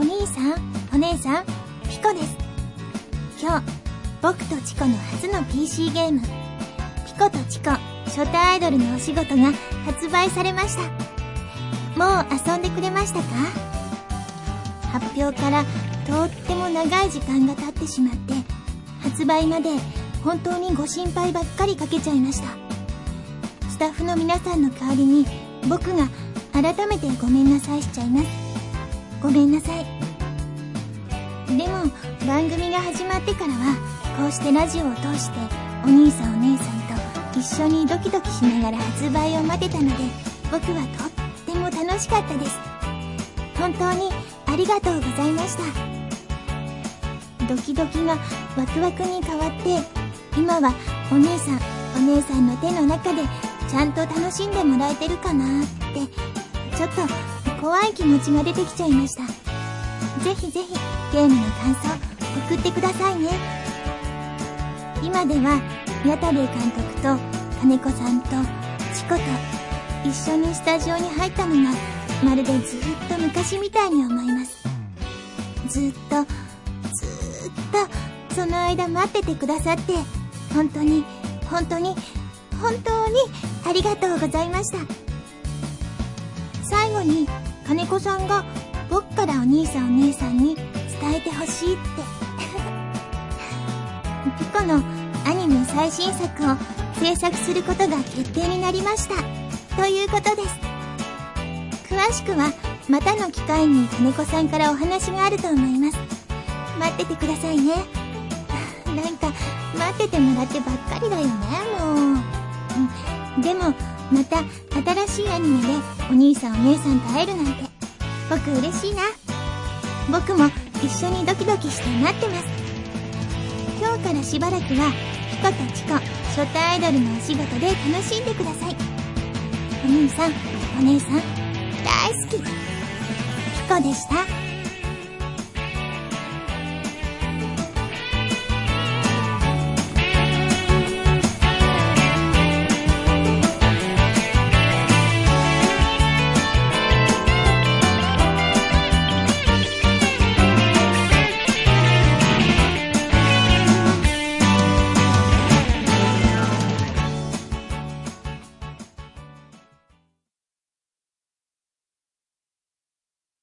お兄さん、お姉さん、ピコです。今日、僕とチコの初の PC ゲーム、ピコとチコ初対アイドルのお仕事が発売されました。もう遊んでくれましたか？発表からとっても長い時間が経ってしまって、発売まで本当にご心配ばっかりかけちゃいました。スタッフの皆さんの代わりに僕が改めてごめんなさいしちゃいます。ごめんなさい。でも番組が始まってからはこうしてラジオを通してお兄さんお姉さんと一緒にドキドキしながら発売を待てたので僕はとっても楽しかったです。本当にありがとうございました。ドキドキがワクワクに変わって今はお兄さんお姉さんの手の中でちゃんと楽しんでもらえてるかなってちょっと怖い気持ちが出てきちゃいました。ぜひぜひゲームの感想送ってくださいね。今では矢田部監督と金子さんとチコと一緒にスタジオに入ったのがまるでずっと昔みたいに思います。ずっとずっとその間待っててくださって本当に本当に本当にありがとうございました。最後に金子さんが僕からお兄さんお姉さんに伝えてほしいって。ピコのアニメ最新作を制作することが決定になりました。ということです。詳しくはまたの機会に金子さんからお話があると思います。待っててくださいね。なんか待っててもらってばっかりだよねもう。でもまた新しいアニメでお兄さんお姉さんと会えるなんて僕嬉しいな。僕も一緒にドキドキして待ってます。今日からしばらくはピコとチコ初対アイドルのお仕事で楽しんでください。お兄さんお姉さん大好き。ピコでした。